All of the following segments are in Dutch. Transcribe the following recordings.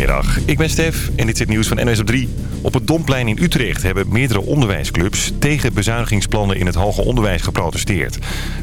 Goedemiddag, ik ben Stef en dit is het nieuws van NWS op 3. Op het Domplein in Utrecht hebben meerdere onderwijsclubs... tegen bezuinigingsplannen in het hoger onderwijs geprotesteerd.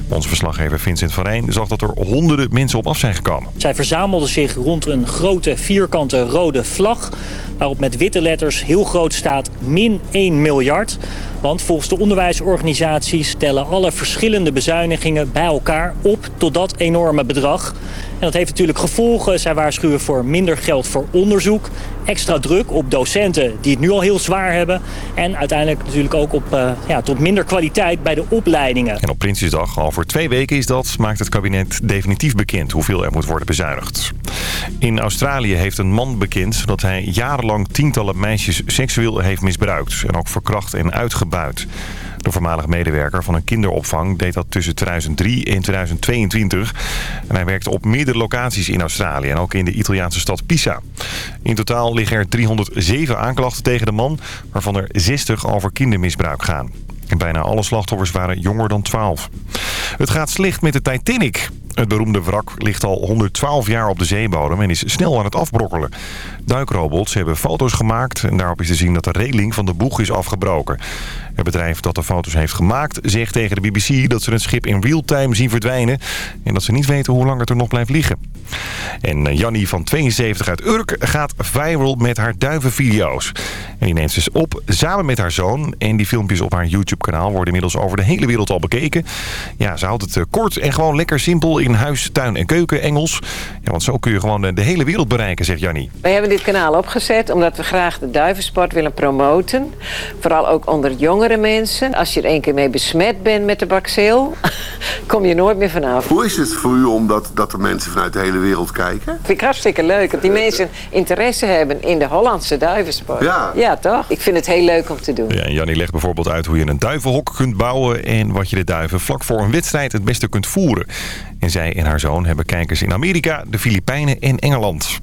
Onze verslaggever Vincent van Rijn zag dat er honderden mensen op af zijn gekomen. Zij verzamelden zich rond een grote vierkante rode vlag... waarop met witte letters heel groot staat min 1 miljard... Want volgens de onderwijsorganisaties tellen alle verschillende bezuinigingen bij elkaar op tot dat enorme bedrag. En dat heeft natuurlijk gevolgen. Zij waarschuwen voor minder geld voor onderzoek. Extra druk op docenten die het nu al heel zwaar hebben. En uiteindelijk natuurlijk ook op, uh, ja, tot minder kwaliteit bij de opleidingen. En op Prinsjesdag, al voor twee weken is dat, maakt het kabinet definitief bekend hoeveel er moet worden bezuinigd. In Australië heeft een man bekend dat hij jarenlang tientallen meisjes seksueel heeft misbruikt. En ook verkracht en uitgebuit. De voormalig medewerker van een kinderopvang deed dat tussen 2003 en 2022. En hij werkte op meerdere locaties in Australië en ook in de Italiaanse stad Pisa. In totaal liggen er 307 aanklachten tegen de man, waarvan er 60 over kindermisbruik gaan. Bijna alle slachtoffers waren jonger dan 12. Het gaat slecht met de Titanic. Het beroemde wrak ligt al 112 jaar op de zeebodem en is snel aan het afbrokkelen. Duikrobots hebben foto's gemaakt en daarop is te zien dat de reling van de boeg is afgebroken. Het bedrijf dat de foto's heeft gemaakt zegt tegen de BBC dat ze het schip in real time zien verdwijnen... en dat ze niet weten hoe lang het er nog blijft liggen. En eh, Jannie van 72 uit Urk gaat viral met haar duivenvideo's. En die neemt ze op samen met haar zoon. En die filmpjes op haar YouTube-kanaal worden inmiddels over de hele wereld al bekeken. Ja, ze houdt het eh, kort en gewoon lekker simpel in huis, tuin en keuken Engels. Ja, want zo kun je gewoon de hele wereld bereiken, zegt Jannie. Wij hebben dit kanaal opgezet omdat we graag de duivensport willen promoten. Vooral ook onder jongere mensen. Als je er één keer mee besmet bent met de bacil, kom je nooit meer vanaf. Hoe is het voor u omdat dat er mensen vanuit de hele wereld kijken? Vind ik hartstikke leuk. Dat die mensen interesse hebben in de Hollandse duivensport. Ja. Ja, toch? Ik vind het heel leuk om te doen. Ja, en Jannie legt bijvoorbeeld uit hoe je een duivenhok kunt bouwen... en wat je de duiven vlak voor een wedstrijd het beste kunt voeren. En zij en haar zoon hebben kijkers in Amerika, de Filipijnen en Engeland.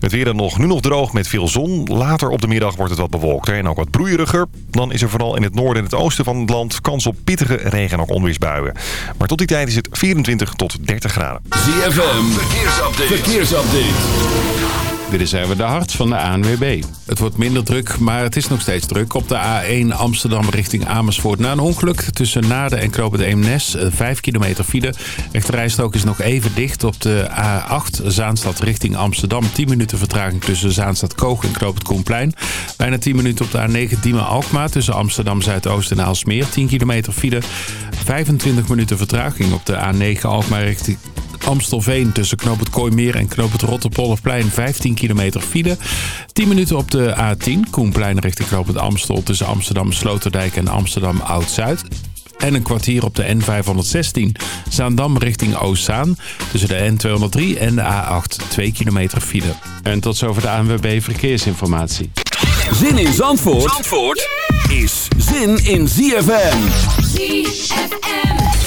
Het weer dan nog, nu nog droog met veel zon. Later op de middag wordt het wat bewolkter en ook wat broeieriger. Dan is er vooral in het noorden en het oosten van het land kans op pittige regen- en ook onweersbuien. Maar tot die tijd is het 24 tot 30 graden. ZFM, verkeersupdate. verkeersupdate. Dit is even de hart van de ANWB. Het wordt minder druk, maar het is nog steeds druk. Op de A1 Amsterdam richting Amersfoort. Na een ongeluk tussen Naden en Knoop Eemnes. 5 kilometer file. Rechterrijstrook is nog even dicht op de A8 Zaanstad richting Amsterdam. 10 minuten vertraging tussen Zaanstad Koog en Knoop het Koenplein. Bijna 10 minuten op de A9 Diemen Alkmaar tussen Amsterdam Zuidoost en Aalsmeer. 10 kilometer file. 25 minuten vertraging op de A9 Alkmaar richting Amstelveen tussen Knoop het Kooimeer en Knoop het Rotterpolderplein 15 kilometer file. 10 minuten op de A10 Koenplein richting Knoop het Amstel tussen Amsterdam Sloterdijk en Amsterdam Oud-Zuid. En een kwartier op de N516 Zaandam richting Oostzaan. Tussen de N203 en de A8 2 kilometer file. En tot zover de ANWB Verkeersinformatie. Zin in Zandvoort, Zandvoort is zin in ZFM. ZFM.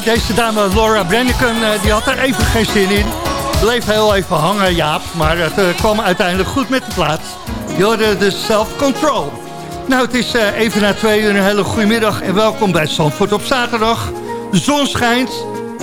Deze dame Laura Brenneken, eh, die had er even geen zin in. Bleef heel even hangen, Jaap. Maar het eh, kwam uiteindelijk goed met de plaats. Je hoorde de self-control. Nou, het is eh, even na twee uur een hele goede middag. En welkom bij Zandvoort op zaterdag. De zon schijnt.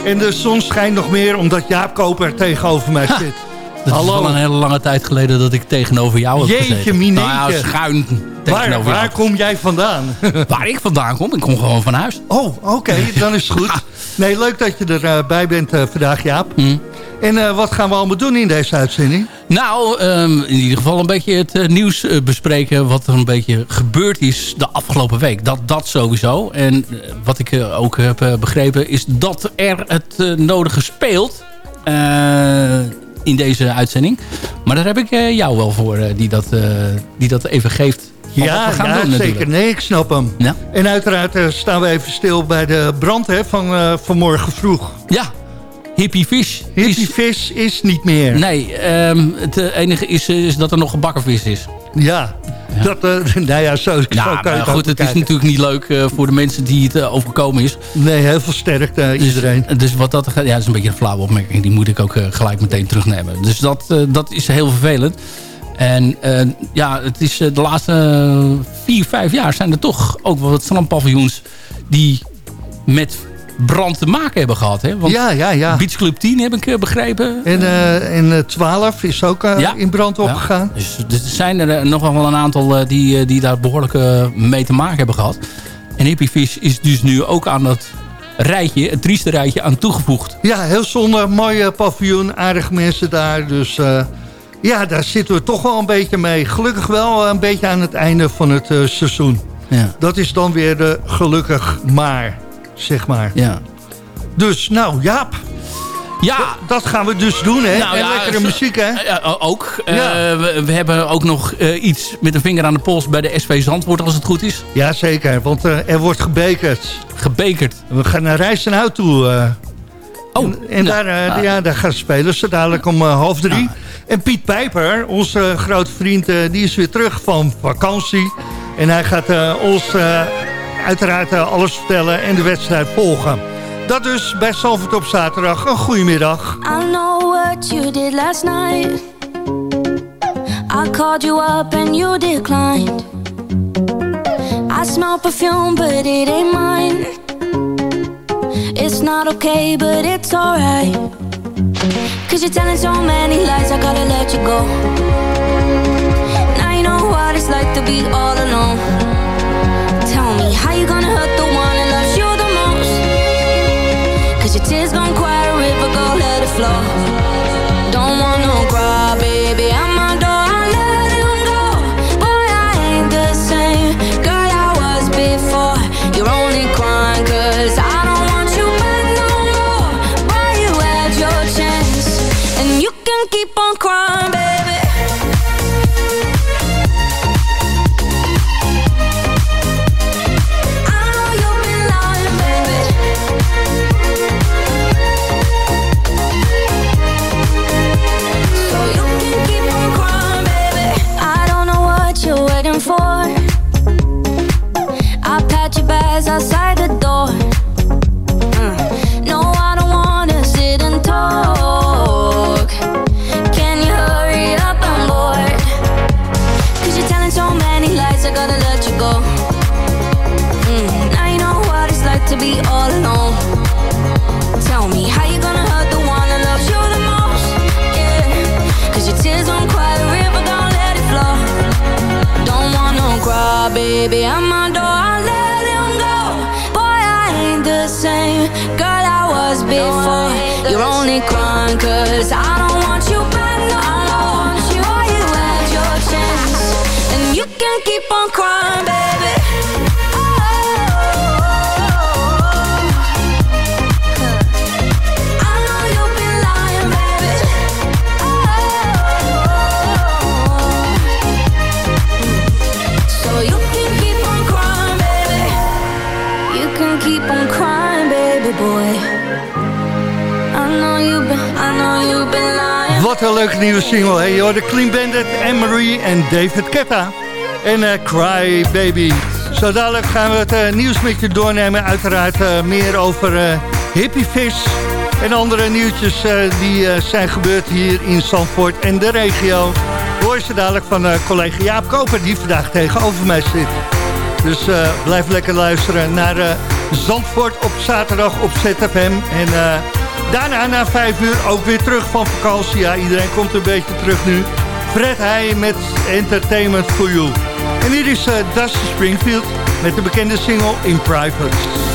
En de zon schijnt nog meer omdat Jaap Koper tegenover mij zit. Het is al een hele lange tijd geleden dat ik tegenover jou heb Jeetje, gezeten. mineetje. Nou ja, schuin waar, waar kom jij vandaan? waar ik vandaan kom? Ik kom gewoon van huis. Oh, oké. dan is het goed. Nee, leuk dat je erbij uh, bent uh, vandaag, Jaap. Mm. En uh, wat gaan we allemaal doen in deze uitzending? Nou, um, in ieder geval een beetje het nieuws bespreken... wat er een beetje gebeurd is de afgelopen week. Dat, dat sowieso. En wat ik ook heb begrepen... is dat er het nodige speelt in deze uitzending. Maar daar heb ik jou wel voor die, dat, die dat even geeft ja, ja doen, zeker. Nee, ik snap hem. Ja. En uiteraard uh, staan we even stil bij de brand hè, van uh, vanmorgen vroeg. Ja, Hippie Fish. Hippie is, Fish is niet meer. Nee, um, het enige is, is dat er nog gebakken vis is. Ja, ja. Dat, uh, nou ja, zo, ja, zo kan je goed, het is natuurlijk niet leuk uh, voor de mensen die het uh, overkomen is. Nee, heel veel sterkte dus, iedereen. Dus wat dat ja, dat is een beetje een flauwe opmerking. Die moet ik ook gelijk meteen terugnemen. Dus dat, dat is heel vervelend. En uh, ja, het is uh, de laatste uh, vier, vijf jaar zijn er toch ook wel wat strandpaviljoens die met brand te maken hebben gehad. Hè? Want ja, ja, ja. Beach Club 10 heb ik begrepen. En, en 12 is ook ja. in brand opgegaan. Ja. Dus, dus, er zijn er nog wel een aantal die, die daar behoorlijk mee te maken hebben gehad. En Hippie Fish is dus nu ook aan dat rijtje, het trieste rijtje, aan toegevoegd. Ja, heel zonde. Mooie paviljoen, aardige mensen daar. Dus ja, daar zitten we toch wel een beetje mee. Gelukkig wel een beetje aan het einde van het uh, seizoen. Ja. Dat is dan weer de gelukkig maar, zeg maar. Ja. Dus, nou, Jaap. Ja. dat gaan we dus doen, hè? Nou, en ja, lekkere muziek, hè? Ja, ook. Ja. Uh, we, we, hebben ook nog uh, iets met een vinger aan de pols bij de SV Zandvoort, als het goed is. Ja, zeker. Want uh, er wordt gebekerd. Gebekerd. We gaan naar Rijstenhout toe. Oh, en, en nou, daar, ah. ja, daar gaan spelen ze dadelijk om half drie. En Piet Pijper, onze grote vriend, die is weer terug van vakantie. En hij gaat uh, ons uh, uiteraard alles vertellen en de wedstrijd volgen. Dat dus bij Salford op zaterdag. Een goedemiddag. I know what you did last night. I called you up and you declined. I smell perfume but it ain't mine. It's not okay but it's alright. Cause you're telling so many lies, I gotta let you go. Now you know what it's like to be all alone. Tell me, how you gonna hurt the one that loves you the most? Cause your tears gon' quiet a river, go let it flow. Tell me how you gonna hurt the one that loves you the most. Yeah, cause your tears don't cry the river, don't let it flow. Don't wanna cry, baby. I'm door, I let him go. Boy, I ain't the same girl I was before. You're only crying cause I don't want you back no more. Boy, you had your chance, and you can keep on crying, baby. Leuke nieuwe single. Hey, hoor, de Clean Bandit, Anne-Marie en David Ketta. En eh, Cry Baby. Zo dadelijk gaan we het eh, nieuws met je doornemen. Uiteraard eh, meer over Hippie Fish. En andere nieuwtjes die zijn gebeurd hier in Zandvoort en de regio. Hoor ze dadelijk van collega Jaap Koper die vandaag tegenover mij zit. Dus blijf lekker luisteren naar Zandvoort op zaterdag op ZFM. En daarna na vijf uur ook weer terug van vakantie. Ja, iedereen komt een beetje terug nu. Fred Heij met Entertainment for You. En hier is uh, Dusty Springfield met de bekende single In Private.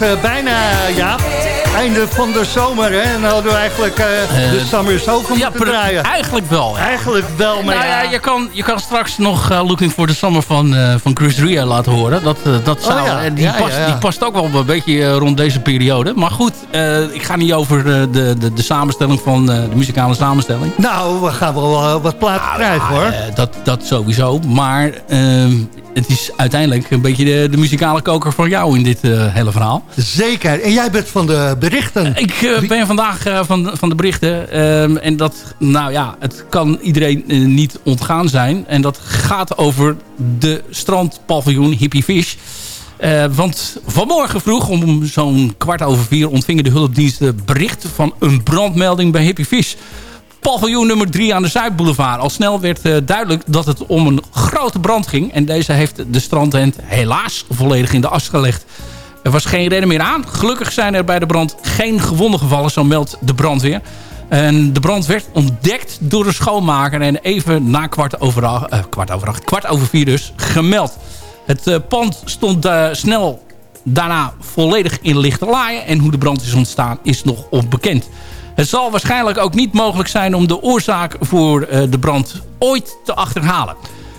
You einde van de zomer, hè? En dan hadden we eigenlijk eh, de Summer ja, moeten draaien. Eigenlijk wel. ja. Eigenlijk wel, maar Nou ja, ja. je kan, je kan straks nog eh, Looking for the Summer van, eh, van Chris Ria laten horen. Dat, dat zou, Oh ja, en die, past, die past ook wel een beetje rond deze periode. Maar goed, ik ga niet over de, de, de samenstelling van de muzikale samenstelling. Nou, we gaan wel wat platen krijgen, hoor. Dat, dat sowieso. Maar ehm, het is uiteindelijk een beetje de, de muzikale koker van jou in dit hele verhaal. Zeker. En jij bent van de berichten. Ik eh, ben vandaag eh, van, van de berichten. ehm, en dat, nou ja, het kan iedereen eh, niet ontgaan zijn. En dat gaat over de strandpaviljoen Hippie Fish. Eh, want vanmorgen vroeg, om zo'n kwart over vier... ontvingen de hulpdiensten bericht van een brandmelding bij Hippie Fish. Paviljoen nummer 3 aan de Zuidboulevard. Al snel werd eh, duidelijk dat het om een grote brand ging. En deze heeft de strandtent helaas volledig in de as gelegd. Er was geen reden meer aan. Gelukkig zijn er bij de brand geen gewonden gevallen, zo meldt de brandweer. En de brand werd ontdekt door de schoonmaker en even na kwart over, acht, eh, kwart over, acht, kwart over vier dus gemeld. Het eh, pand stond eh, snel daarna volledig in lichte laaien. En hoe de brand is ontstaan is nog onbekend. Het zal waarschijnlijk ook niet mogelijk zijn om de oorzaak voor de brand ooit te achterhalen.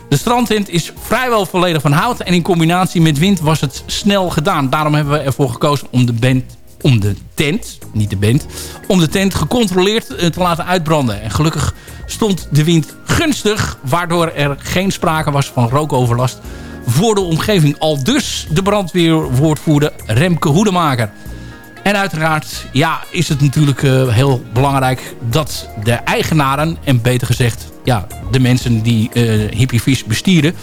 De strandtent is vrijwel volledig van hout en in combinatie met wind was het snel gedaan. Daarom hebben we ervoor gekozen om de, band, om de tent, niet de band, om de tent gecontroleerd eh, te laten uitbranden. En gelukkig stond de wind gunstig, waardoor er geen sprake was van rookoverlast voor de omgeving. Al dus de brandweerwoordvoerder Remke Hoedemaker. En uiteraard ja, is het natuurlijk eh, heel belangrijk dat de eigenaren, en beter gezegd ja, de mensen die eh Hippiefish bestieren,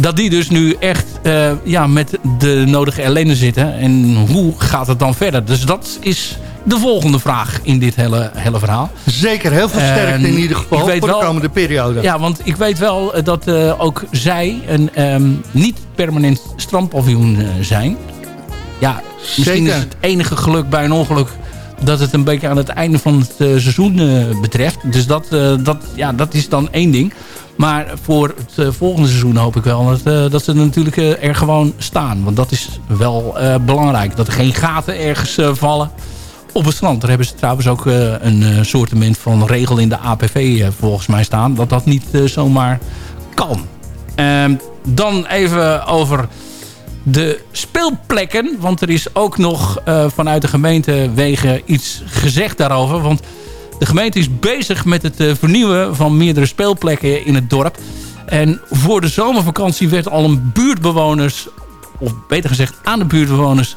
dat die dus nu echt eh, ja, met de nodige ellende zitten. En hoe gaat het dan verder? Dus dat is de volgende vraag in dit hele, hele verhaal. Zeker, heel En in ieder geval voor wel- de komende periode. Ja, want ik weet wel dat eh, ook zij een ehm, niet permanent strandpaviljoen zijn. Ja, misschien Zeker. is het enige geluk bij een ongeluk dat het een beetje aan het einde van het eh, seizoen eh, betreft. Dus dat, eh, dat, ja, dat is dan één ding. Maar voor het volgende seizoen hoop ik wel dat, dat ze natuurlijk er gewoon staan. Want dat is wel belangrijk. Dat er geen gaten ergens vallen op het strand. Daar hebben ze trouwens ook een eh, soortement van regel in de APV volgens mij staan. Dat dat niet zomaar kan. Ehm, dan even over de speelplekken. Want er is ook nog eh, vanuit de gemeentewegen iets gezegd daarover. Want de gemeente is bezig met het eh, vernieuwen van meerdere speelplekken in het dorp. En voor de zomervakantie werd al een buurtbewoners... of beter gezegd aan de buurtbewoners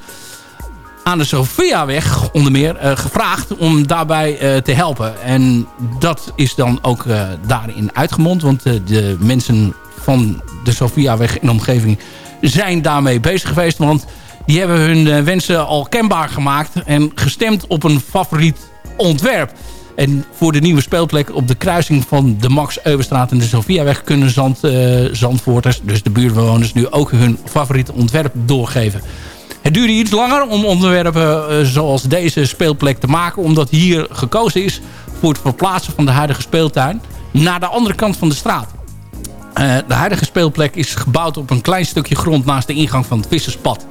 aan de Sophiaweg onder meer eh, gevraagd om daarbij te helpen. En dat is dan ook daarin uitgemond. Want de mensen van de Sophiaweg in de omgeving zijn daarmee bezig geweest. Want die hebben hun eh, wensen al kenbaar gemaakt en gestemd op een favoriet ontwerp. En voor de nieuwe speelplek op de kruising van de Max Euwenstraat en de Sophiaweg kunnen Zand, eh, Zandvoorters, dus de buurtbewoners, nu ook hun favoriete ontwerp doorgeven. Het duurde iets langer om onderwerpen eh, zoals deze speelplek te maken. Omdat hier gekozen is voor het verplaatsen van de huidige speeltuin naar de andere kant van de straat. Eh, de huidige speelplek is gebouwd op een klein stukje grond naast de ingang van het visserspad.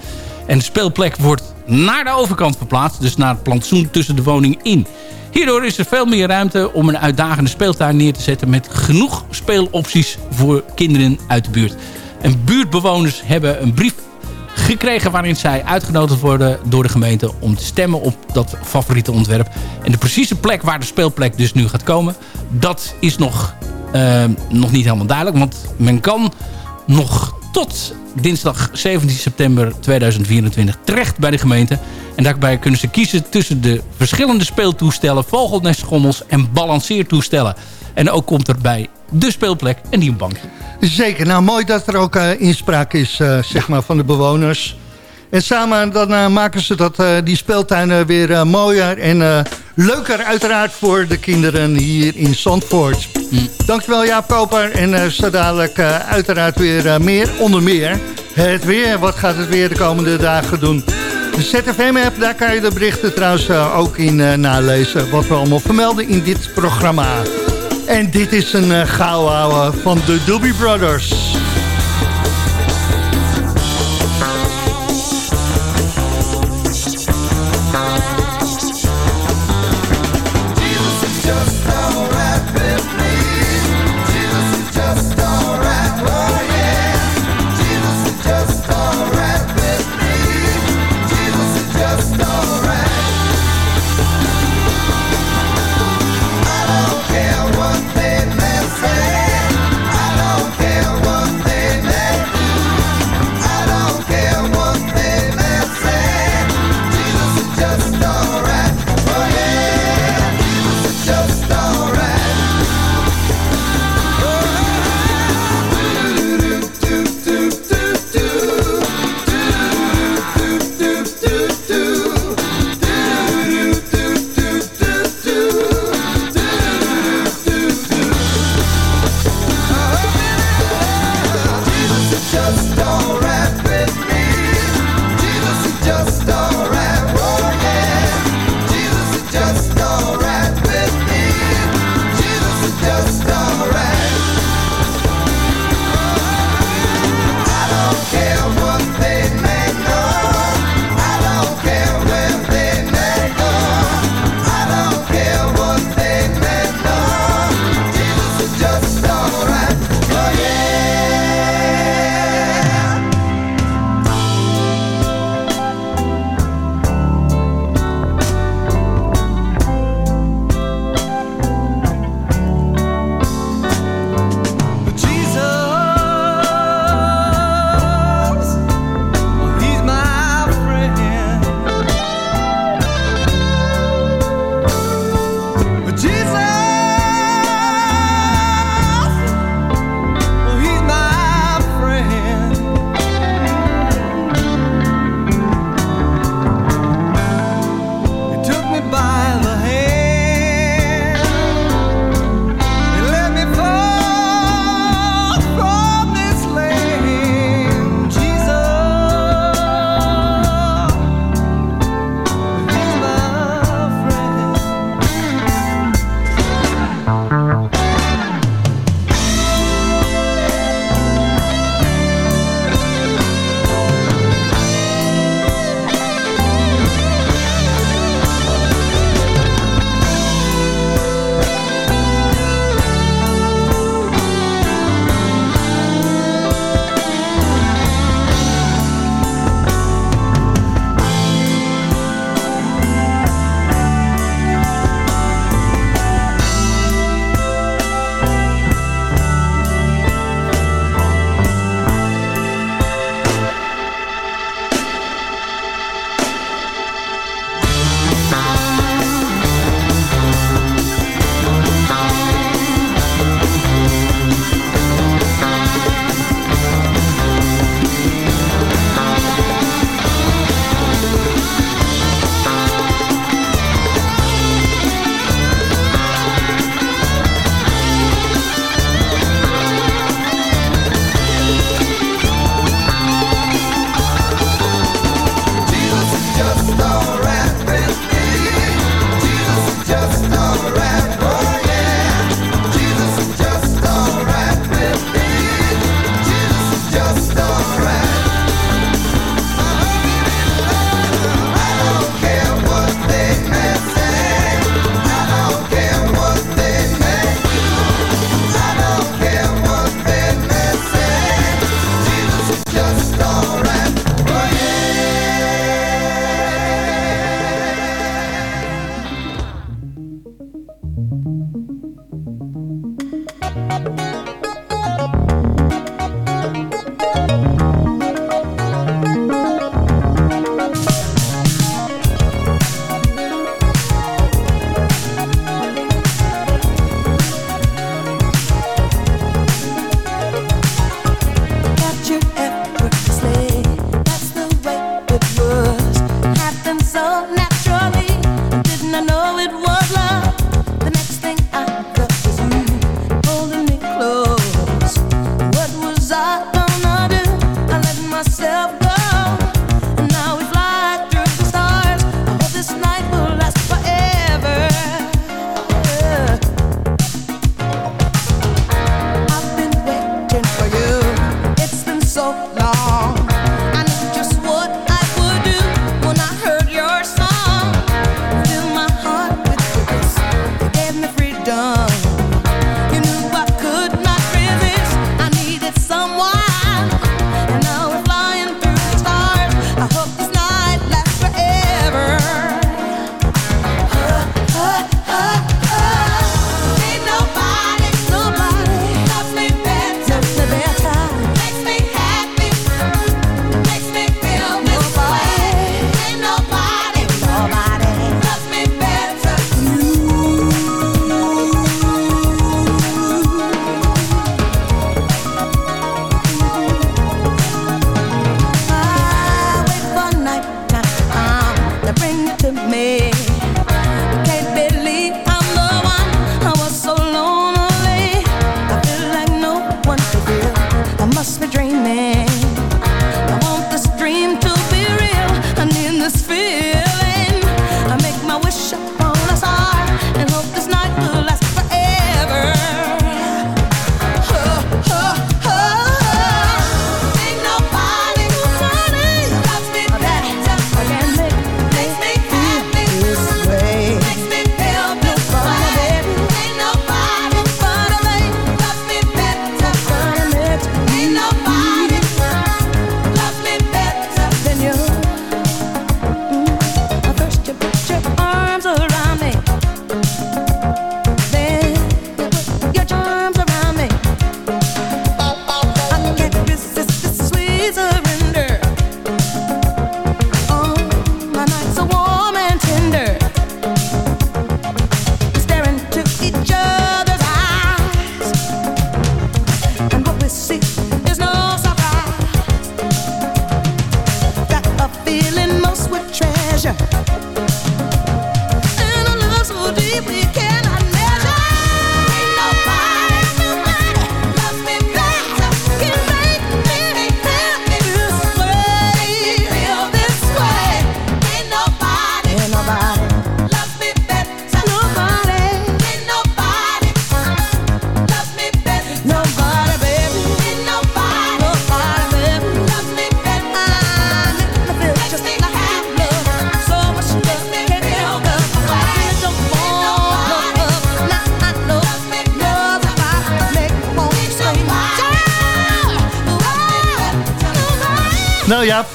En de speelplek wordt naar de overkant verplaatst, dus naar het plantsoen tussen de woning in. Hierdoor is er veel meer ruimte om een uitdagende speeltuin neer te zetten met genoeg speelopties voor kinderen uit de buurt. En buurtbewoners hebben een brief gekregen waarin zij uitgenodigd worden door de gemeente om te stemmen op dat favoriete ontwerp. En de precieze plek waar de speelplek dus nu gaat komen, dat is nog, nog niet helemaal duidelijk. Want men kan nog tot dinsdag 17 september 2024 terecht bij de gemeente. En daarbij kunnen ze kiezen tussen de verschillende speeltoestellen, vogelnestschommels en balanceertoestellen. En ook komt er bij de speelplek een nieuw bankje. Zeker, nou mooi dat er ook eh, inspraak is eh, zeg maar, van de bewoners. En samen dan eh, maken ze dat, die speeltuinen weer mooier en leuker uiteraard voor de kinderen hier in Zandvoort. Dankjewel Jaap Koper en eh, zo dadelijk eh, uiteraard weer eh, meer, onder meer het weer. Wat gaat het weer de komende dagen doen? De ZFM-app, daar kan je de berichten trouwens ook in nalezen. Wat we allemaal vermelden in dit programma. En dit is een uh, van de Doobie Brothers.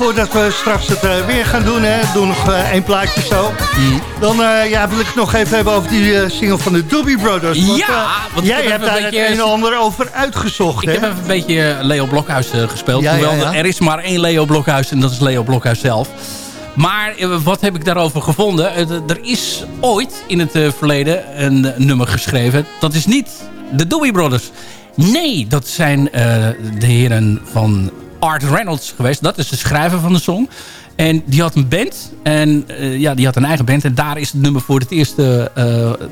Voordat we straks het eh, weer gaan doen, hè, doen nog eh, één plaatje zo. Dan eh, ja, wil ik het nog even hebben over die single van de Doobie Brothers. Want, Ja, want jij heb hebt daar een het beetje- een en ander over uitgezocht. Ik hè? heb even een beetje Leo Blokhuis gespeeld. Ja, Hoewel, ja. er is maar één Leo Blokhuis en dat is Leo Blokhuis zelf. Maar wat heb ik daarover gevonden? Er is ooit in het verleden een nummer geschreven. Dat is niet de Doobie Brothers. Nee, dat zijn de heren van Art Reynolds geweest. Dat is de schrijver van de song. En die had een band. En eh, ja, die had een eigen band. En daar is het nummer voor het eerst eh,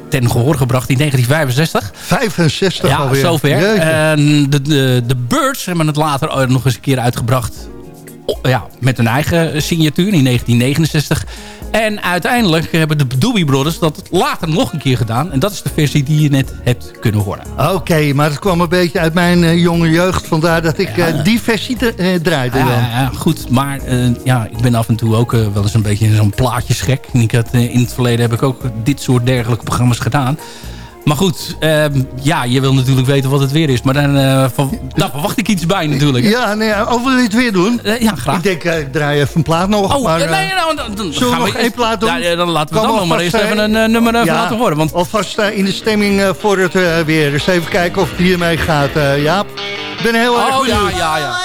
ten gehoor gebracht in 1965. 65 Ja, alweer. zover. En de, de, de Birds hebben het later nog eens een keer uitgebracht. Ja, met hun eigen signatuur in 1969. En uiteindelijk hebben de Doobie Brothers dat later nog een keer gedaan. En dat is de versie die je net hebt kunnen horen. Oké, maar het kwam een beetje uit mijn eh, jonge jeugd. Vandaar dat ik eh, die versie eh, draaide Ja, dan. ja, ja, goed. Maar ja, ik ben af en toe ook wel eens een beetje zo'n plaatjesgek. En ik had, in het verleden heb ik ook dit soort dergelijke programma's gedaan. Maar goed, ehm, ja, je wil natuurlijk weten wat het weer is. Maar dan, eh, van, daar verwacht ik iets bij natuurlijk. Ja, nee, wil je het weer doen? Eh, ja, graag. Ik denk, eh, ik draai even een plaat nog. Oh, maar, eh, eh, nee, nou, dan, dan zullen we gaan nog één plaat doen? Ja, ja, dan laten we dan nog maar eerst even eh, een eh, nummer eh, ja, laten horen. Want Alvast eh, in de stemming eh, voor het eh, weer. Dus even kijken of het hiermee gaat, eh, Jaap. Ik ben heel erg Oh, ja, benieuwd. ja, ja.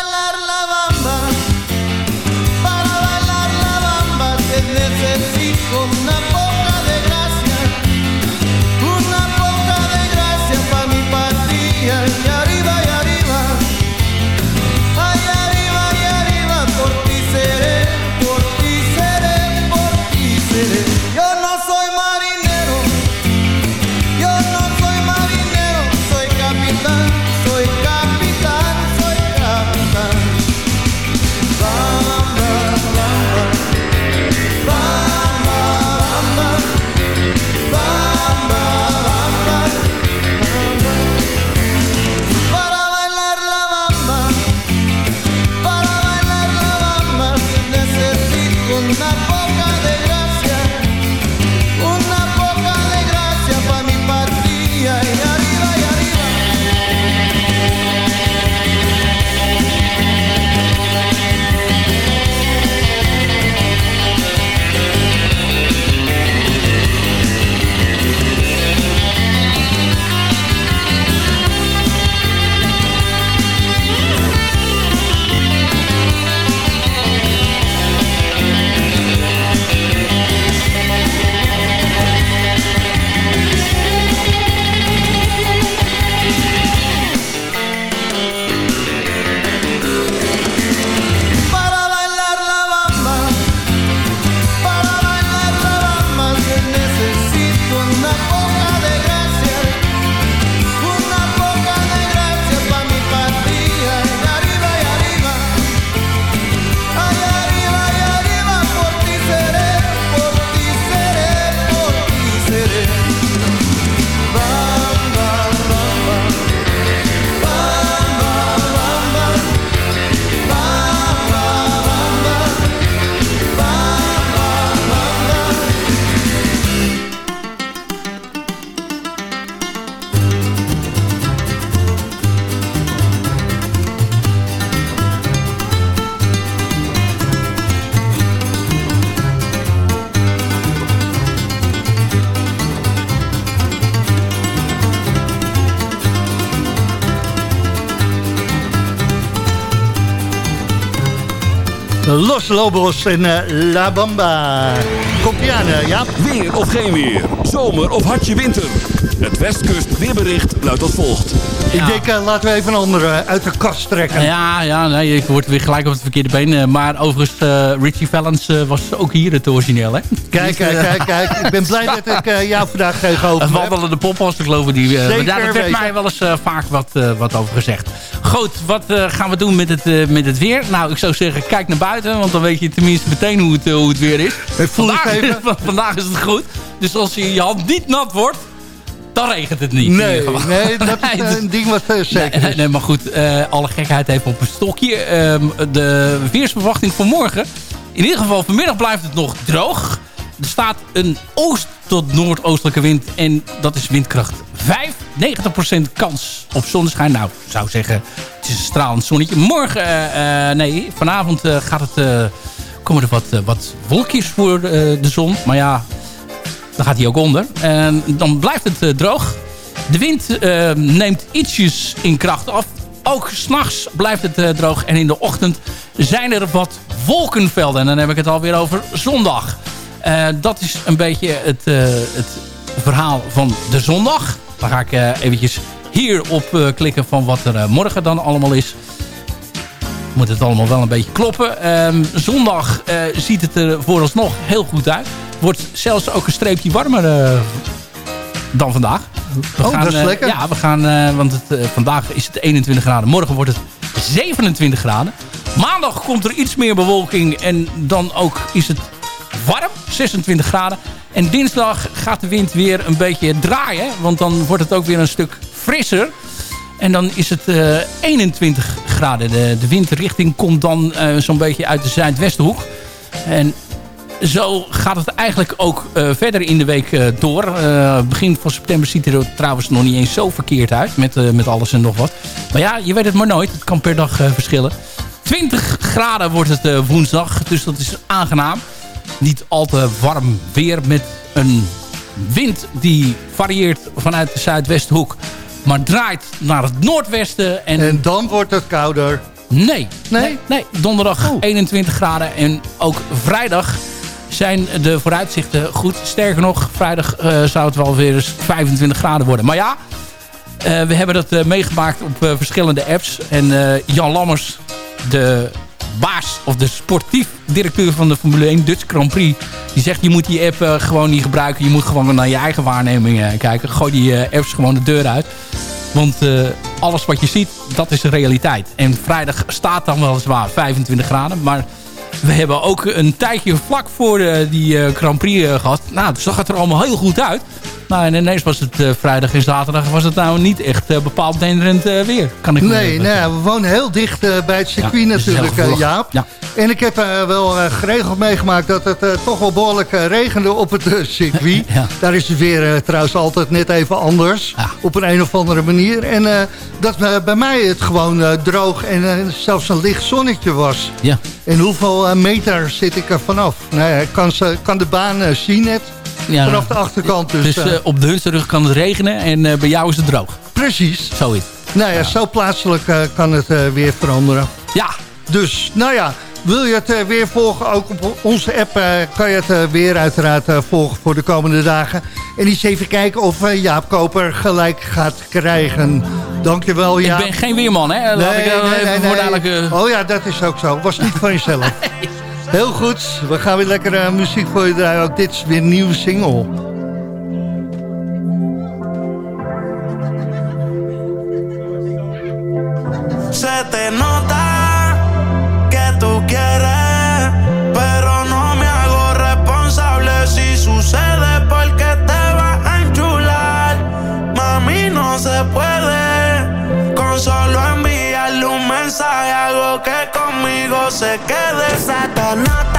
Lobos en eh, La Bamba. Komt ie aan, eh, ja? Weer of geen weer. Zomer of hartje winter. Het Westkust weerbericht luidt als volgt. Ik denk, eh, laten we even een andere uit de kast trekken. Ja, ja nee, ik word weer gelijk op het verkeerde been. Maar overigens, Richie Valens was ook hier het origineel, hè? Kijk, kijk, kijk, kijk. Ik ben blij dat ik jou vandaag tegenover Een heb. wandelende pop was ik geloof ik. Die, Zeker daar werd weten. mij wel eens vaak wat, wat over gezegd. Goed, wat eh, gaan we doen met het, eh, met het weer? Nou, ik zou zeggen, kijk naar buiten. Want dan weet je tenminste meteen hoe het, eh, hoe het weer is. het Vandaag, even. vandaag is het goed. Dus als je je hand niet nat wordt, dan regent het niet. Nee, nee, dat is Nee, dus- een ding wat zeker Nee, maar goed, alle gekheid even op een stokje. Ehm, de weersverwachting voor morgen. In ieder geval vanmiddag blijft het nog droog. Er staat een oost tot noordoostelijke wind. En dat is windkracht 5. 90% kans op zonneschijn. Nou, ik zou zeggen, het is een stralend zonnetje. Morgen, eh, eh, nee, vanavond eh, gaat het, komen er wat, wat wolkjes voor de zon. Maar ja, dan gaat hij ook onder. En dan blijft het droog. De wind neemt ietsjes in kracht af. Ook s'nachts blijft het droog. En in de ochtend zijn er wat wolkenvelden. En dan heb ik het alweer over zondag. Dat is een beetje het, het verhaal van de zondag. Dan ga ik eventjes hierop eh klikken van wat er eh, morgen dan allemaal is moet het allemaal wel een beetje kloppen. Ehm, zondag eh, ziet het er vooralsnog heel goed uit. Wordt zelfs ook een streepje warmer dan vandaag. We Oh, dat is eh, lekker. Ja, we gaan, want het, vandaag is het 21 graden. Morgen wordt het 27 graden. Maandag komt er iets meer bewolking en dan ook is het warm, 26 graden. En dinsdag gaat de wind weer een beetje draaien, want dan wordt het ook weer een stuk frisser. En dan is het eh, 21 graden. De, de windrichting komt dan eh, zo'n beetje uit de zuidwesthoek. En zo gaat het eigenlijk ook eh, verder in de week eh, door. Eh, begin van september ziet er trouwens nog niet eens zo verkeerd uit. Met, eh, met alles en nog wat. Maar ja, je weet het maar nooit. Het kan per dag eh, verschillen. 20 graden wordt het eh, woensdag. Dus dat is aangenaam. Niet al te warm weer met een wind die varieert vanuit de zuidwesthoek. Maar draait naar het noordwesten. En, En dan wordt het kouder. Nee. Nee? Nee, donderdag Oh. 21 graden. En ook vrijdag zijn de vooruitzichten goed. Sterker nog, vrijdag eh, zou het wel weer eens 25 graden worden. Maar ja, eh, we hebben dat eh, meegemaakt op verschillende apps. En Jan Lammers, de baas of de sportief directeur van de Formule 1 Dutch Grand Prix... die zegt je moet die app eh, gewoon niet gebruiken. Je moet gewoon naar je eigen waarnemingen kijken. Gooi die eh, apps gewoon de deur uit. Want eh, alles wat je ziet, dat is de realiteit. En vrijdag staat dan weliswaar 25 graden. Maar we hebben ook een tijdje vlak voor eh, die eh, Grand Prix eh, gehad. Nou, het zag het er allemaal heel goed uit. Nou, en ineens was het eh, vrijdag en zaterdag was het nou niet echt eh, bepaald denderend eh, weer. Kan ik Nee, nou ja, we wonen heel dicht bij het circuit Ja, het natuurlijk. Jaap. Ja. En ik heb wel geregeld meegemaakt dat het toch wel behoorlijk eh, regende op het circuit. Ja. Daar is het weer trouwens altijd net even anders. Op een, een of andere manier. En dat bij mij het gewoon droog en zelfs een licht zonnetje was. Ja. En hoeveel meter zit ik er vanaf? Nou kan, ze, kan de baan zien net Ja, vanaf de achterkant. Dus, Dus eh, eh, op de Hunsterrug kan het regenen en eh, bij jou is het droog. precies. Zoiets. Nou ja, zo plaatselijk kan het weer veranderen. Ja, Dus, nou ja, wil je het weer volgen? Ook op onze app kan je het weer uiteraard volgen voor de komende dagen. En eens even kijken of Jaap Koper gelijk gaat krijgen. Dankjewel, Jaap. ik ben geen weerman, hè? Laat ik eh, even voor dadelijk... Oh ja, dat is ook zo. Was niet van jezelf. Heel goed. We gaan weer lekker eh, muziek voor je draaien. Ook dit is weer een nieuwe single. Nota quede. Se te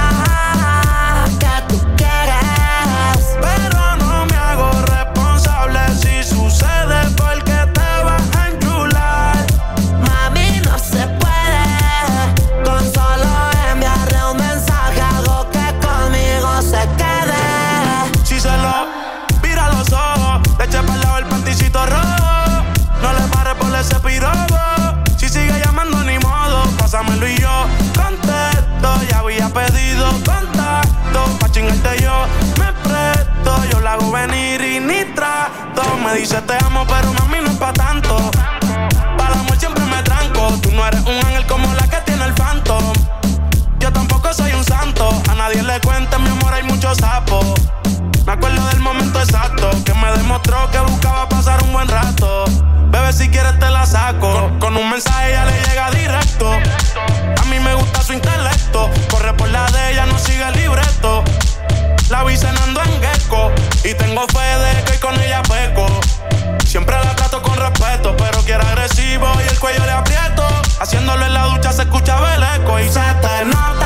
poi sä tai naata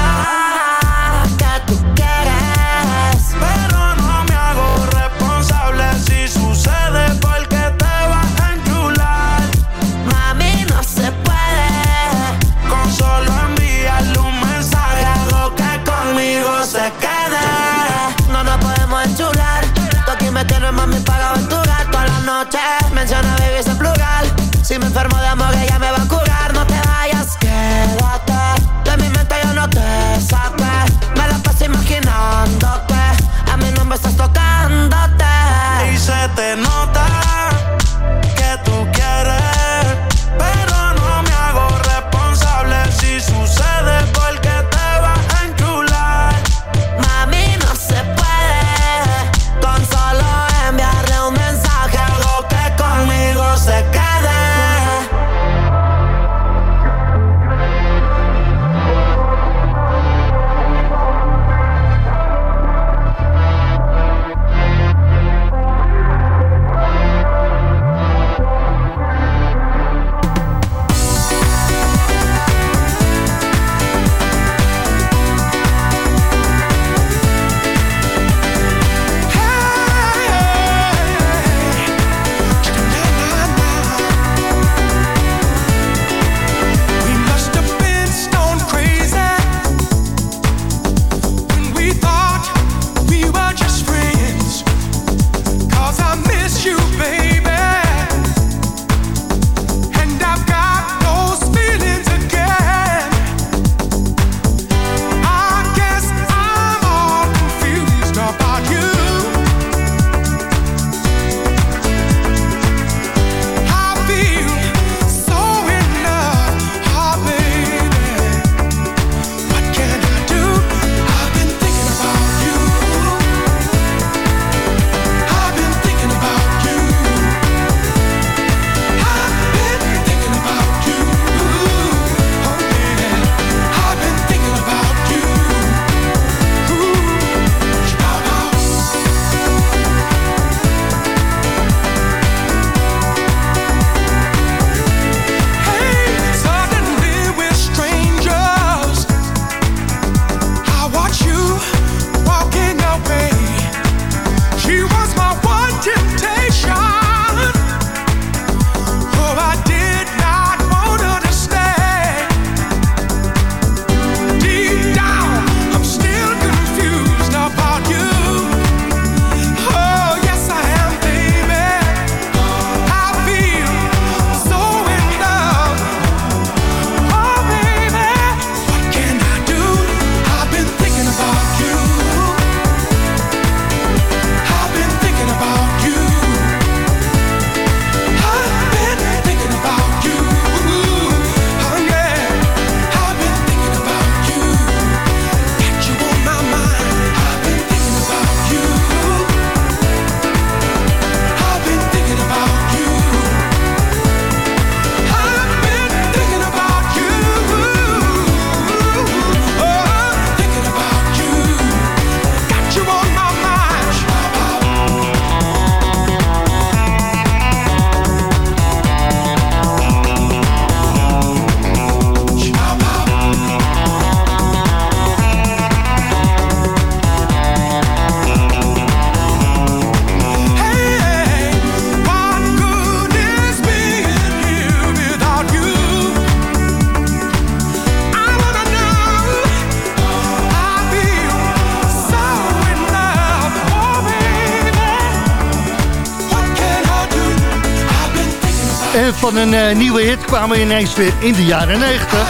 van een eh, nieuwe hit kwamen we ineens weer in de jaren 90.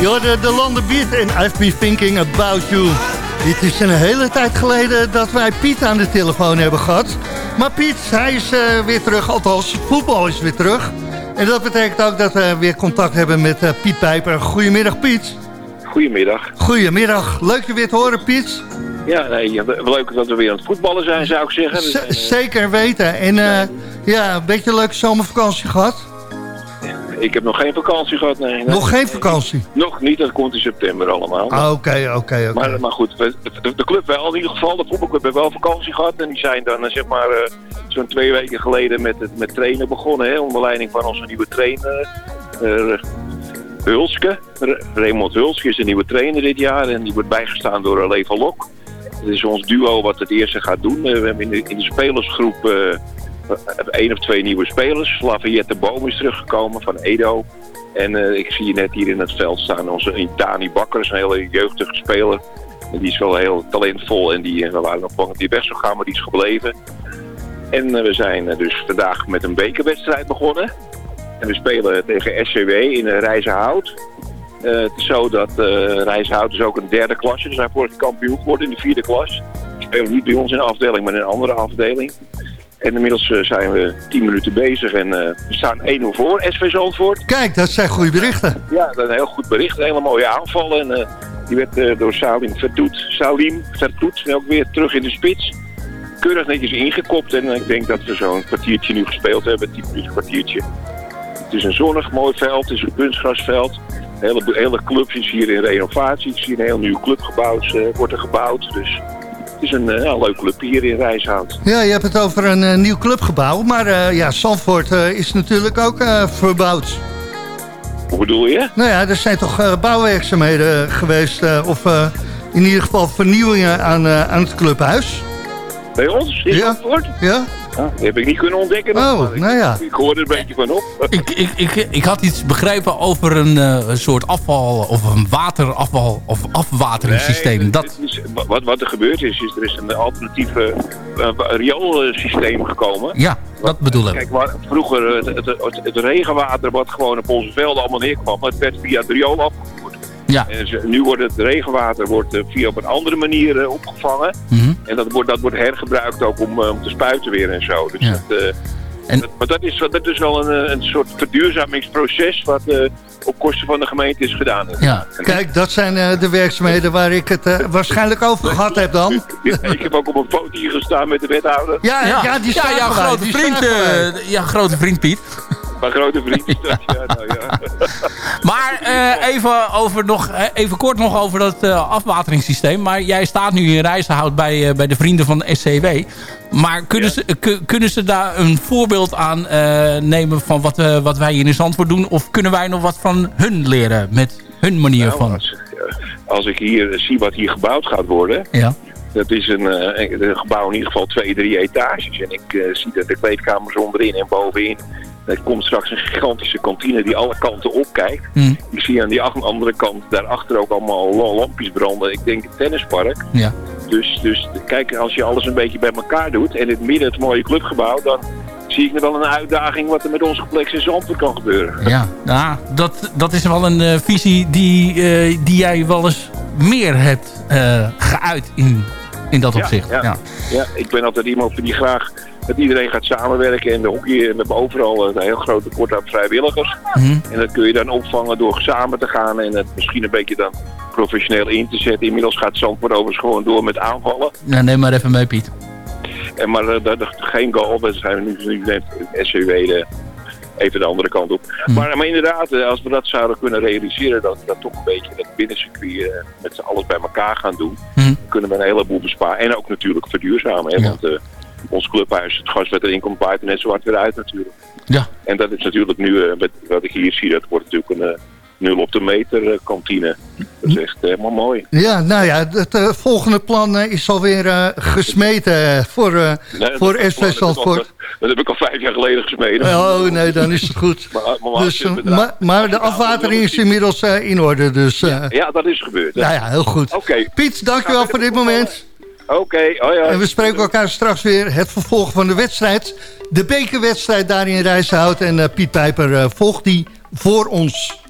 Je hoorde de landen Beat en I've been thinking about you. Het is een hele tijd geleden dat wij Piet aan de telefoon hebben gehad. Maar Piet, hij is eh, weer terug. Althans, voetbal is weer terug. En dat betekent ook dat we weer contact hebben met eh, Piet Pijper. Goedemiddag, Piet. Goedemiddag. Goedemiddag. Leuk je weer te horen, Piet. Ja, nee, leuk dat we weer aan het voetballen zijn, zou ik zeggen. Z- zeker weten. En ja, een beetje een leuke zomervakantie gehad. Ik heb nog geen vakantie gehad, nee. nee. Nog geen vakantie? Nog niet, dat komt in september allemaal. Ah, Oké, oké, oké. Maar, maar goed, de, de club wel in ieder geval, de voetbalclub heeft wel vakantie gehad. En die zijn dan eh, zeg maar eh, zo'n twee weken geleden met, het- met trainen begonnen. Hè, onder leiding van onze nieuwe trainer, eh, Hulske. Raymond Hulske is de nieuwe trainer dit jaar en die wordt bijgestaan door uh, Leva Lok. Het is ons duo wat het eerste gaat doen. We hebben in de, in de spelersgroep één of twee nieuwe spelers. Lafayette Boom is teruggekomen van Edo. En eh, ik zie je net hier in het veld staan onze Dani Bakker, is een hele jeugdige speler. En die is wel heel talentvol en die, we waren nog bang dat die weg zou gaan, maar die is gebleven. En eh, we zijn eh, dus vandaag met een bekerwedstrijd begonnen. En we spelen tegen SCW in Rijzenhout. Het is zo dat Rijzenhout is ook een derde klasje. Ze zijn vorig jaar kampioen geworden in de vierde klas. Spelen niet bij ons in de afdeling, maar in een andere afdeling. En inmiddels eh, zijn we tien minuten bezig en eh, we staan 1-0 voor, SV Zandvoort. Kijk, dat zijn goede berichten. Ja, dat is een heel goed bericht. Een hele mooie aanval. En eh, die werd door Salim Vertoet, Salim Vertoet ook weer terug in de spits. Keurig netjes ingekopt. En ik denk dat we zo'n kwartiertje nu gespeeld hebben. 10 minuten kwartiertje. Het is een zonnig mooi veld. Het is een kunstgrasveld. De hele, hele club is hier in renovatie. Ik zie een heel nieuw clubgebouw eh, wordt er gebouwd. Dus is een eh, ja, leuk club hier in Rijshout. Ja, je hebt het over een eh, nieuw clubgebouw. Maar eh, ja, Zandvoort eh, is natuurlijk ook eh, verbouwd. Hoe bedoel je? Nou ja, er zijn toch eh, bouwwerkzaamheden geweest. eh, of eh, in ieder geval vernieuwingen aan, eh, aan het clubhuis. Bij ons in Ja. Zandvoort? Ja? Ah, die heb ik niet kunnen ontdekken. Oh, ik- nou ja. Ik hoorde er een beetje van op. Ik, ik, ik, ik had iets begrepen over een, eh, een soort afval of een waterafval of afwateringssysteem. Nee, dat, wat, wat er gebeurd is, is er is een alternatief uh, rioolsysteem gekomen. ja, dat bedoel ik. Kijk, waar vroeger het, het, het, het regenwater wat gewoon op onze velden allemaal neerkwam, dat werd via het riool afgevoerd. Ja. En ze- nu wordt het regenwater wordt, eh, via op een andere manier eh, opgevangen. Mhm. En dat wordt, dat wordt hergebruikt ook om, om te spuiten weer en zo. Dus Ja. dat, dat- maar dat is, dat is wel een, eh, een soort verduurzamingsproces wat eh, op kosten van de gemeente is gedaan. Ja. Kijk, dat zijn eh, de werkzaamheden waar ik het waarschijnlijk over gehad heb dan. ik heb ook op een foto hier gestaan met de wethouder. Ja, ja, die staat jouw erbij, grote die vriend, staat jouw grote vriend Piet. Mijn grote vriend is dat, ja, nou ja. Maar eh, even, over nog, even kort nog over dat afwateringssysteem. Maar jij staat nu in Rijzenhout bij, eh, bij de vrienden van de SCW. Maar kunnen, ze, ku- kunnen ze daar een voorbeeld aan eh, nemen van wat, eh, wat wij hier in Zandvoort doen? Of kunnen wij nog wat van hun leren met hun manier Nou, van... als, eh, als ik hier zie wat hier gebouwd gaat worden... Ja. Dat is een, een gebouw in ieder geval twee, drie etages. En ik zie dat de kleedkamers onderin en bovenin... Er komt straks een gigantische kantine die alle kanten opkijkt. Hm. Ik zie aan die andere kant daarachter ook allemaal la- lampjes branden. Ik denk het tennispark. Ja. Dus, dus kijk, als je alles een beetje bij elkaar doet... en in het midden het mooie clubgebouw... dan zie ik nog wel een uitdaging wat er met ons complex in Zandvoort kan gebeuren. Ja, nou, dat, dat is wel een eh, visie die, eh, die jij wel eens meer hebt eh, geuit in, in dat opzicht. Ja, ja. ja, ik ben altijd iemand die graag dat iedereen gaat samenwerken. En de hockey, we hebben overal een heel groot tekort aan vrijwilligers. Mhm. En dat kun je dan opvangen door samen te gaan en het misschien een beetje dan professioneel in te zetten. Inmiddels gaat Zandvoort overigens gewoon door met aanvallen. Nou, neem maar even mee, Piet. En maar eh, dat, dat- geen goal, we zijn nu, nu neemt SCW de, even de andere kant op. Maar, maar inderdaad, eh, als we dat zouden kunnen realiseren, dat we dat toch een beetje dat binnencircuit eh, met z'n alles bij elkaar gaan doen, dan kunnen we een heleboel besparen. En ook natuurlijk verduurzamen, hè, want eh, ons clubhuis, het gas erin komt, er net zo hard weer uit natuurlijk. Ja. En dat is natuurlijk nu, eh, met, wat ik hier zie, dat wordt natuurlijk een eh, nul op de meter eh, kantine. Dat is echt helemaal mooi. Ja, nou ja, het volgende plan is alweer eh, gesmeten voor, Nee, voor SV dat heb ik al- Zandvoort. Dat heb ik al vijf jaar geleden gesmeden. Oh nee, dan is het goed. Maar, maar, Dus, maar, maar de afwatering is inmiddels in orde, dus... eh, Ja, dat is gebeurd. Nou ja, heel goed. Oké. Piet, dankjewel voor dit moment. Oké, oh ja. En we spreken elkaar straks weer. Het vervolg van de wedstrijd. De bekerwedstrijd daar in Rijshout. En eh, Piet Pijper eh, volgt die voor ons.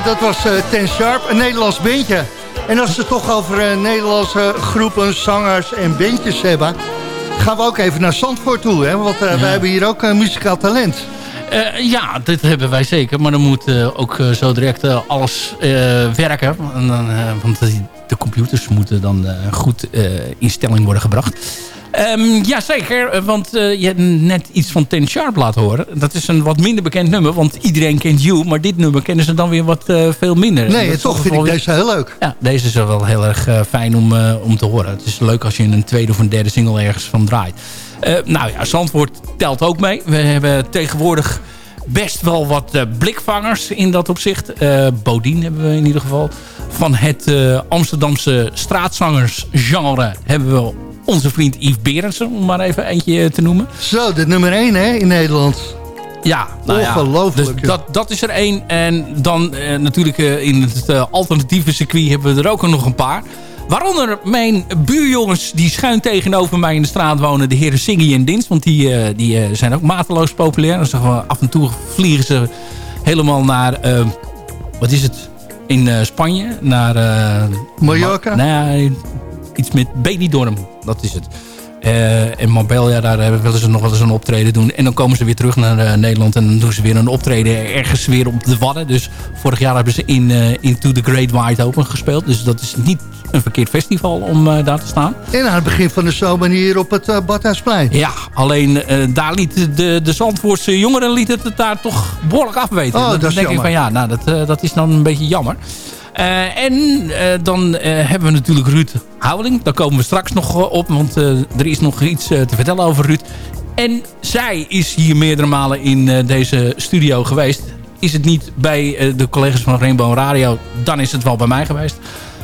Ja, dat was eh, Ten Sharp, een Nederlands bandje. En als we het toch over eh, Nederlandse groepen, zangers en bandjes hebben... gaan we ook even naar Zandvoort toe, hè? want eh, wij hebben hier ook muzikaal talent. Ja, dit hebben wij zeker. Maar dan moet eh, ook zo direct alles werken. En want de, computers moeten dan goed in stelling worden gebracht. Ehm ja, zeker. eh, Want eh, je hebt net iets van Ten Sharp laten horen. Dat is een wat minder bekend nummer. Want iedereen kent You. Maar dit nummer kennen ze dan weer wat eh, veel minder. Nee, toch vind ik weer- deze heel leuk. Ja, deze is wel heel erg fijn om, om te horen. Het is leuk als je een tweede of een derde single ergens van draait. Nou ja, Zandvoort telt ook mee. We hebben tegenwoordig best wel wat blikvangers in dat opzicht. Eh Bodien hebben we in ieder geval. Van het eh, Amsterdamse straatzangersgenre hebben we onze vriend Yves Berendsen, om maar even eentje te noemen. Zo, de nummer 1 hè, in Nederland. Ja, nou ja, Ongelooflijk, dus dat, dat is er één. En dan eh, natuurlijk eh, in het eh, alternatieve circuit hebben we er ook nog een paar. Waaronder mijn buurjongens die schuin tegenover mij in de straat wonen. De heren Siggy en Dins. Want die, eh, die eh, zijn ook mateloos populair. Dus af en toe vliegen ze helemaal naar... eh, wat is het? In eh, Spanje. Naar... eh, Mallorca? Ma- nee, iets met Benidorm. Dat is het. Eh, en Marbella, daar willen ze nog wel eens een optreden doen. En dan komen ze weer terug naar eh, Nederland. En dan doen ze weer een optreden ergens weer op de Wadden. Dus vorig jaar hebben ze in eh, Into the Great Wide Open gespeeld. Dus dat is niet een verkeerd festival om daar te staan. En aan het begin van de zomer hier op het uh, Badhuisplein. Ja, alleen daar liet de, de Zandvoortse jongeren liet het daar toch behoorlijk afweten. Oh, dan dat is denk ik van ja, nou, dat, dat is dan een beetje jammer. Eh, en eh, dan eh, hebben we natuurlijk Ruud Houweling. Daar komen we straks nog op, want er is nog iets te vertellen over Ruud. En zij is hier meerdere malen in deze studio geweest. Is het niet bij de collega's van Rainbow Radio, dan is het wel bij mij geweest.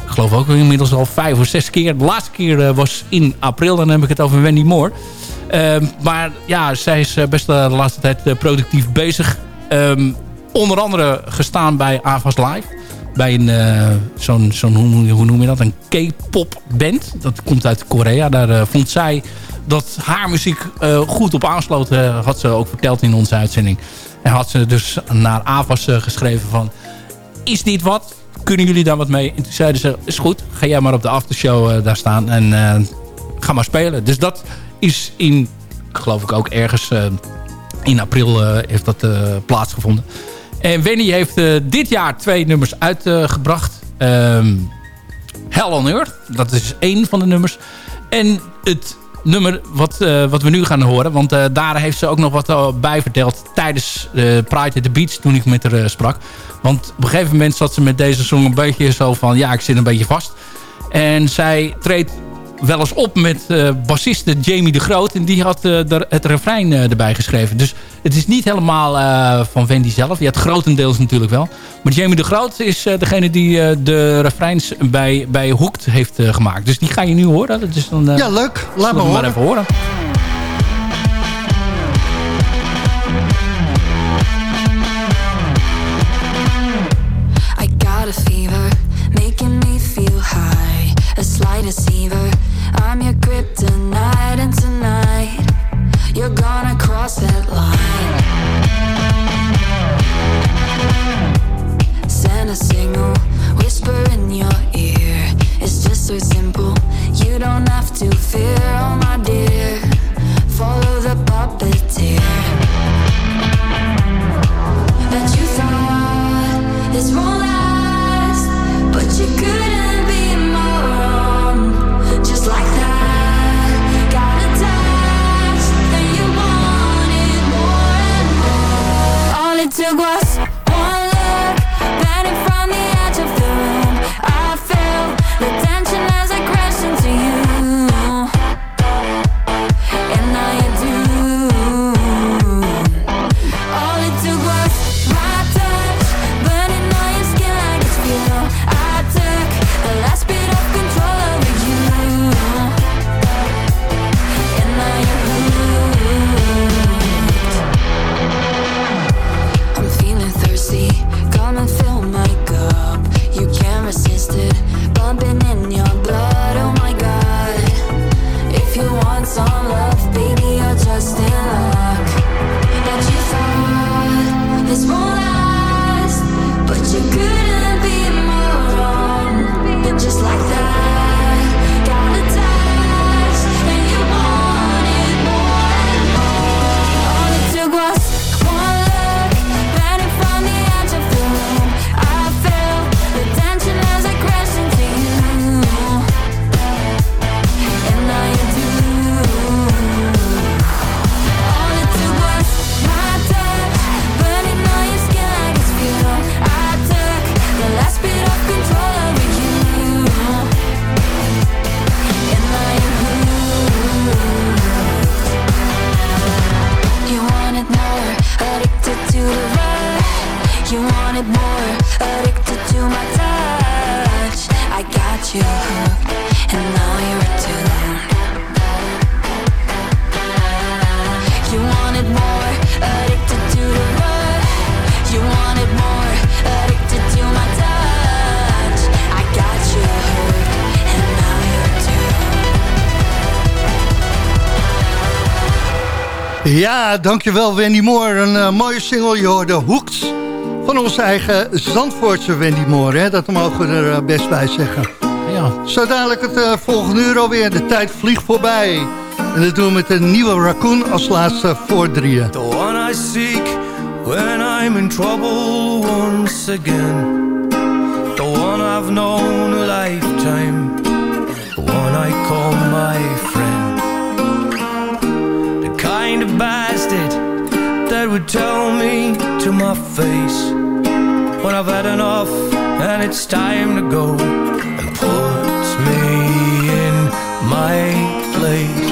Ik geloof ook inmiddels al vijf of zes keer. De laatste keer was in april, dan heb ik het over Wendy Moore. Ehm, maar ja, zij is best de laatste tijd productief bezig. Ehm, onder andere gestaan bij AVAS Live. Bij een, eh, zo'n, zo'n hoe, noem je dat? Een K-pop band. Dat komt uit Korea. Daar eh, vond zij dat haar muziek eh, goed op aansloot. had ze ook verteld in onze uitzending. En had ze dus naar AVAS geschreven van... Is dit wat? Kunnen jullie daar wat mee? En toen zeiden ze, is goed. Ga jij maar op de aftershow daar staan. En ga maar spelen. Dus dat is in, geloof ik ook ergens... in april heeft dat plaatsgevonden. En Wendy heeft eh, dit jaar twee nummers uitgebracht. Ehm Hell on Earth, dat is één van de nummers. En het nummer wat, eh, wat we nu gaan horen. Want eh, daar heeft ze ook nog wat bij verteld tijdens eh Pride at the Beach toen ik met haar sprak. Want op een gegeven moment zat ze met deze song een beetje zo van... ja, ik zit een beetje vast. En zij treedt wel eens op met eh bassiste Jamie de Groot. En die had er, het refrein eh, erbij geschreven. Dus het is niet helemaal van Wendy zelf. Ja, het grotendeels natuurlijk wel. Maar Jamie de Groot is degene die de refreins bij, bij Hoekt heeft gemaakt. Dus die ga je nu horen. Dat is dan, Ja, leuk. Laat me maar even horen. Send a whisper in your ear. It's just so simple. You don't have to fear, oh my dear. Ja, dankjewel Wendy Moore. Een eh, mooie single, je hoorde Hoeks. Van onze eigen Zandvoortse Wendy Moore. Hè? Dat mogen we er eh, best bij zeggen. Ja. Zo dadelijk het eh, volgende uur alweer. De tijd vliegt voorbij. En dat doen we met een nieuwe Raccoon als laatste voor drieën. The one I seek when I'm in trouble once again. The one I've known a lifetime. call my friend. Kind of bastard that would tell me to my face when I've had enough and it's time to go and puts me in my place.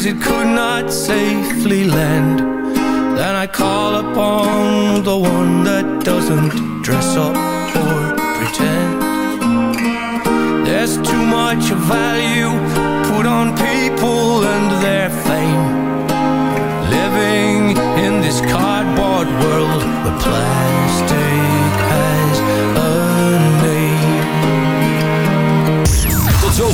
Because it could not safely land. Then I call upon the one that doesn't dress up or pretend. There's too much value put on people and their fame. Living in this cardboard world where plastic